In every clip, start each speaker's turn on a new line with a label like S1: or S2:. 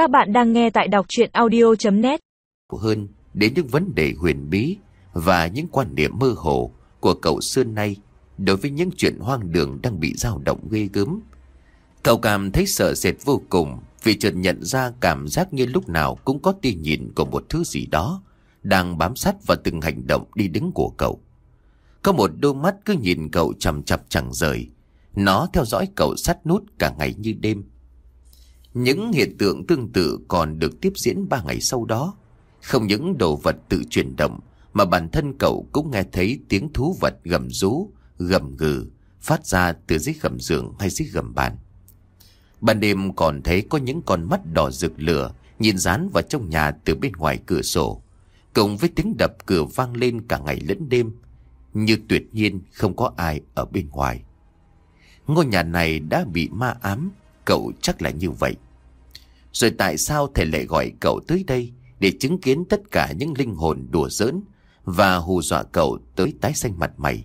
S1: Các bạn đang nghe tại đọc chuyện audio.net
S2: Hơn đến những vấn đề huyền bí và những quan điểm mơ hồ của cậu xưa nay đối với những chuyện hoang đường đang bị dao động ghê gớm. Cậu cảm thấy sợ sệt vô cùng vì chợt nhận ra cảm giác như lúc nào cũng có tia nhìn của một thứ gì đó đang bám sát vào từng hành động đi đứng của cậu. Có một đôi mắt cứ nhìn cậu chầm chập chẳng rời. Nó theo dõi cậu sát nút cả ngày như đêm. Những hiện tượng tương tự còn được tiếp diễn ba ngày sau đó. Không những đồ vật tự chuyển động mà bản thân cậu cũng nghe thấy tiếng thú vật gầm rú, gầm gừ phát ra từ dưới gầm giường hay dưới gầm bàn. Ban đêm còn thấy có những con mắt đỏ rực lửa nhìn dán vào trong nhà từ bên ngoài cửa sổ. Cùng với tiếng đập cửa vang lên cả ngày lẫn đêm như tuyệt nhiên không có ai ở bên ngoài. Ngôi nhà này đã bị ma ám, cậu chắc là như vậy. Rồi tại sao thầy lại gọi cậu tới đây để chứng kiến tất cả những linh hồn đùa giỡn và hù dọa cậu tới tái xanh mặt mày?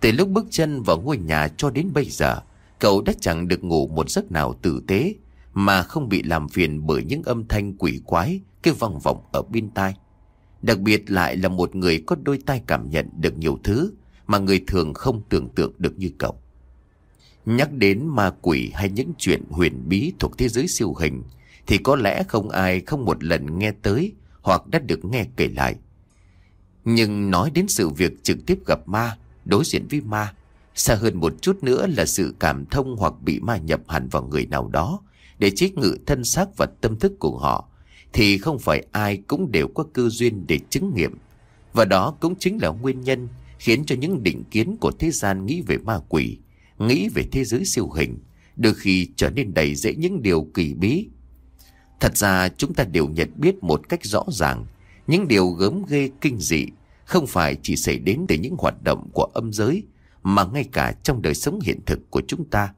S2: Từ lúc bước chân vào ngôi nhà cho đến bây giờ, cậu đã chẳng được ngủ một giấc nào tử tế mà không bị làm phiền bởi những âm thanh quỷ quái kêu vòng vọng ở bên tai. Đặc biệt lại là một người có đôi tai cảm nhận được nhiều thứ mà người thường không tưởng tượng được như cậu. Nhắc đến ma quỷ hay những chuyện huyền bí thuộc thế giới siêu hình thì có lẽ không ai không một lần nghe tới hoặc đã được nghe kể lại. Nhưng nói đến sự việc trực tiếp gặp ma, đối diện với ma, xa hơn một chút nữa là sự cảm thông hoặc bị ma nhập hẳn vào người nào đó để chế ngự thân xác và tâm thức của họ thì không phải ai cũng đều có cơ duyên để chứng nghiệm. Và đó cũng chính là nguyên nhân khiến cho những định kiến của thế gian nghĩ về ma quỷ, nghĩ về thế giới siêu hình, đôi khi trở nên đầy dễ những điều kỳ bí. Thật ra chúng ta đều nhận biết một cách rõ ràng, những điều gớm ghê kinh dị không phải chỉ xảy đến từ những hoạt động của âm giới, mà ngay cả trong đời sống hiện thực của chúng ta.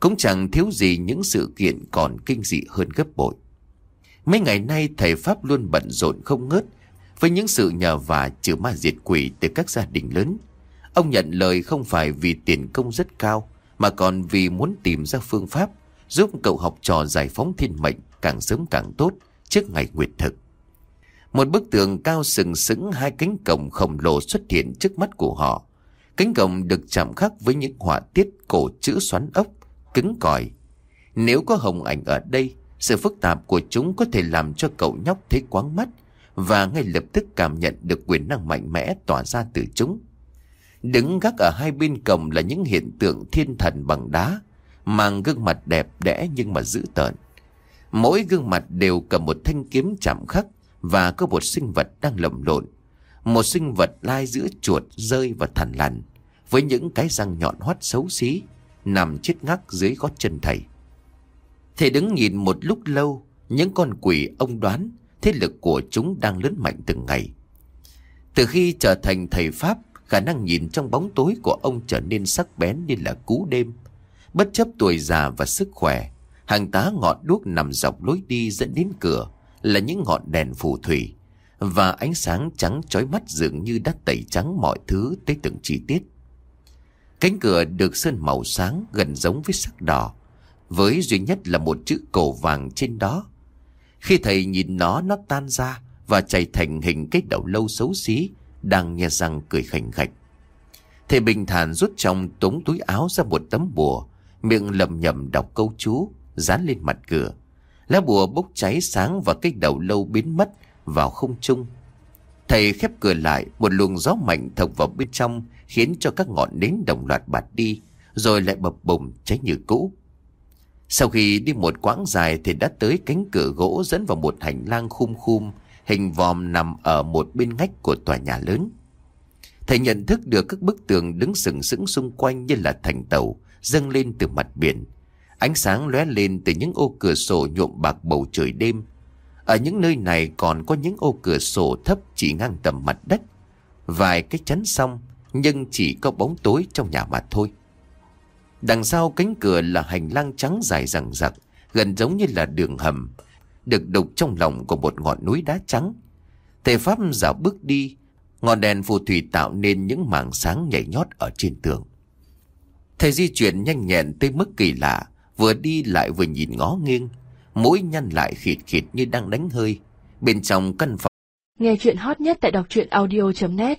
S2: Cũng chẳng thiếu gì những sự kiện còn kinh dị hơn gấp bội. Mấy ngày nay thầy Pháp luôn bận rộn không ngớt với những sự nhờ vả trừ ma diệt quỷ từ các gia đình lớn. Ông nhận lời không phải vì tiền công rất cao mà còn vì muốn tìm ra phương pháp giúp cậu học trò giải phóng thiên mệnh càng sớm càng tốt trước ngày nguyệt thực. Một bức tường cao sừng sững hai cánh cổng khổng lồ xuất hiện trước mắt của họ. Cánh cổng được chạm khắc với những họa tiết cổ chữ xoắn ốc, cứng cỏi. Nếu có hồng ảnh ở đây sự phức tạp của chúng có thể làm cho cậu nhóc thấy quáng mắt và ngay lập tức cảm nhận được quyền năng mạnh mẽ tỏa ra từ chúng. Đứng gác ở hai bên cổng là những hiện tượng thiên thần bằng đá, mang gương mặt đẹp đẽ nhưng mà dữ tợn. Mỗi gương mặt đều cầm một thanh kiếm chạm khắc và có một sinh vật đang lầm lộn. Một sinh vật lai giữa chuột, rơi và thằn lằn, với những cái răng nhọn hoắt xấu xí, nằm chết ngắc dưới gót chân thầy. Thầy đứng nhìn một lúc lâu, những con quỷ ông đoán thế lực của chúng đang lớn mạnh từng ngày. Từ khi trở thành thầy Pháp, khả năng nhìn trong bóng tối của ông trở nên sắc bén như là cú đêm. Bất chấp tuổi già và sức khỏe, hàng tá ngọn đuốc nằm dọc lối đi dẫn đến cửa là những ngọn đèn phù thủy và ánh sáng trắng chói mắt dường như đã tẩy trắng mọi thứ tới từng chi tiết. Cánh cửa được sơn màu sáng gần giống với sắc đỏ với duy nhất là một chữ cổ vàng trên đó. Khi thầy nhìn nó nó tan ra và chảy thành hình cái đầu lâu xấu xí, đang nghe răng cười khảnh khạch. Thầy bình thản rút trong tống túi áo ra một tấm bùa, miệng lầm nhầm đọc câu chú, dán lên mặt cửa. Lá bùa bốc cháy sáng và cái đầu lâu biến mất vào không trung. Thầy khép cửa lại, một luồng gió mạnh thọc vào bên trong khiến cho các ngọn nến đồng loạt bạt đi, rồi lại bập bùng cháy như cũ. Sau khi đi một quãng dài thì đã tới cánh cửa gỗ dẫn vào một hành lang khum khum, hình vòm nằm ở một bên ngách của tòa nhà lớn. Thầy nhận thức được các bức tường đứng sừng sững xung quanh như là thành tàu, dâng lên từ mặt biển. Ánh sáng lóe lên từ những ô cửa sổ nhuộm bạc bầu trời đêm. Ở những nơi này còn có những ô cửa sổ thấp chỉ ngang tầm mặt đất. Vài cái chắn xong, nhưng chỉ có bóng tối trong nhà mà thôi. Đằng sau cánh cửa là hành lang trắng dài rằng rặc, gần giống như là đường hầm, được đục trong lòng của một ngọn núi đá trắng. Thầy Pháp dạo bước đi, ngọn đèn phù thủy tạo nên những mảng sáng nhảy nhót ở trên tường. Thầy di chuyển nhanh nhẹn tới mức kỳ lạ, vừa đi lại vừa nhìn ngó nghiêng. Mũi nhăn lại khịt khịt như đang đánh hơi Bên trong căn phòng
S3: Nghe chuyện hot nhất tại đọc truyện audio.net